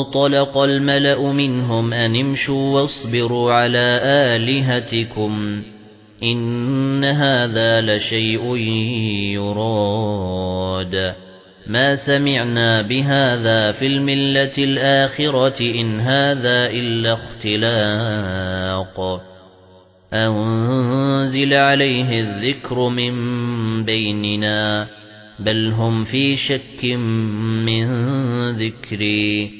وانطلق الملأ منهم أن امشوا واصبروا على آلهتكم إن هذا لشيء يراد. ما سمعنا بهذا في الملة الآخرة إن هذا إلا اختلاق. أنزل عليه الذكر من بيننا بل هم في شك من ذكري.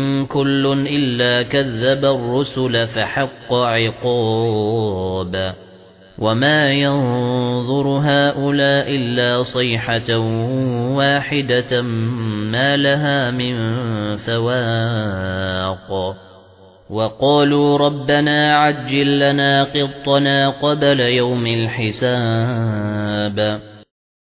كل إلا كذب الرسل فحق عقاب وما ينظر هؤلاء إلا صيحة واحدة ما لها من فواق وقالوا ربنا عجل لنا قطنا قبل يوم الحساب